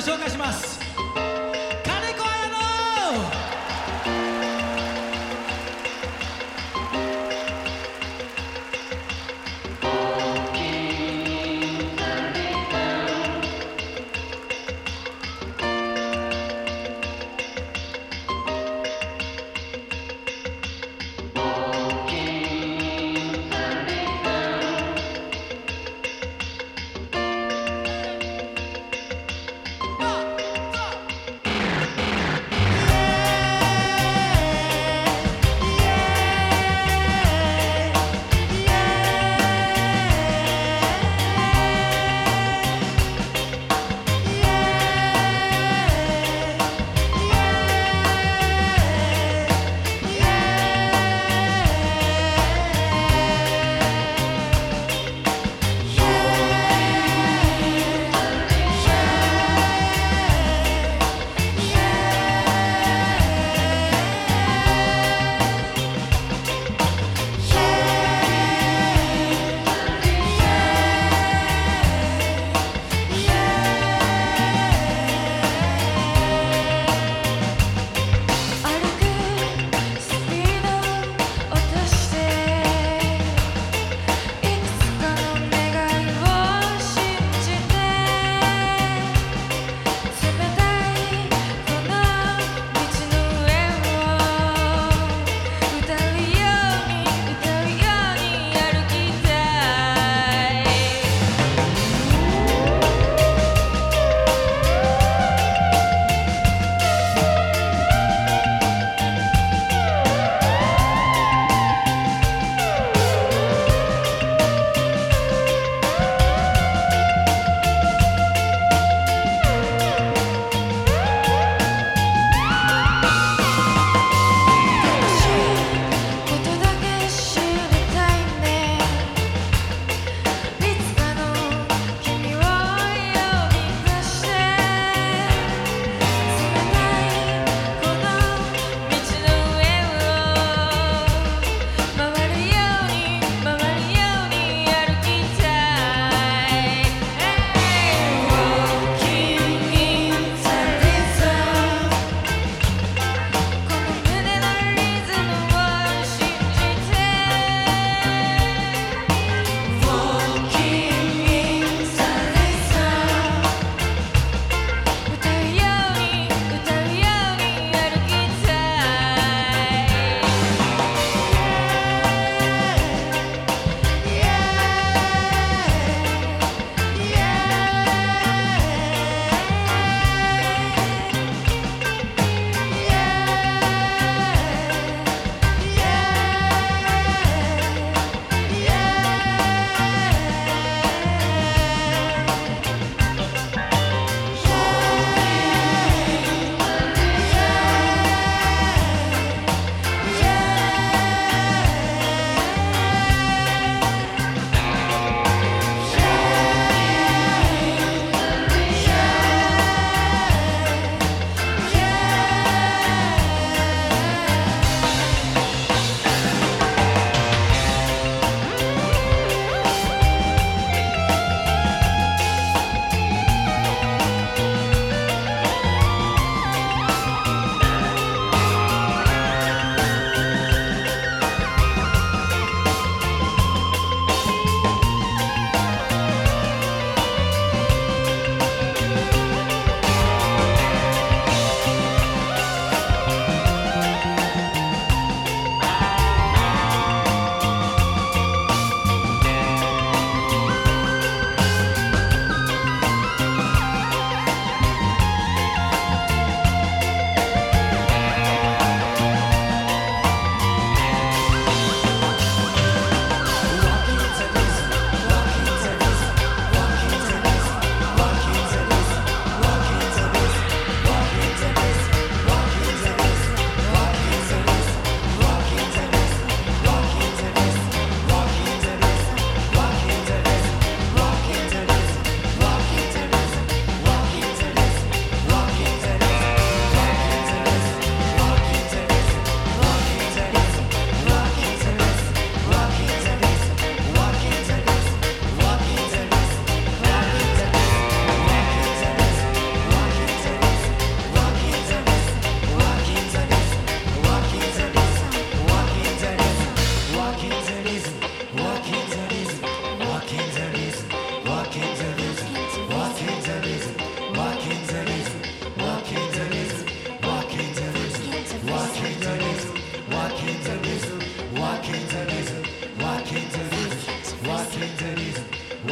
紹介します。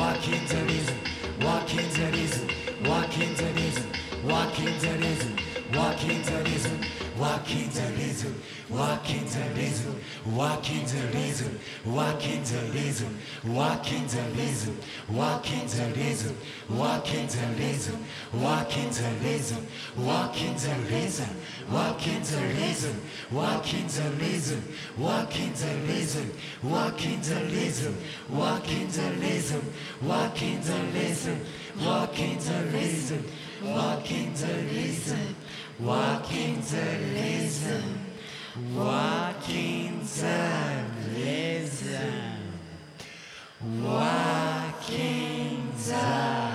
Walking into reason, walking into reason, walking into reason, walking into reason, walk into reason walking the rhythm, walking the rhythm, walking the rhythm, walking the rhythm, walking the rhythm, walking the rhythm, walking the rhythm, walking the rhythm, walking the rhythm, walking the rhythm, walking the rhythm, walking the rhythm, walking the rhythm, walking the rhythm, walking the rhythm, walking the rhythm, walking the rhythm, walking the rhythm, walking the rhythm, walking the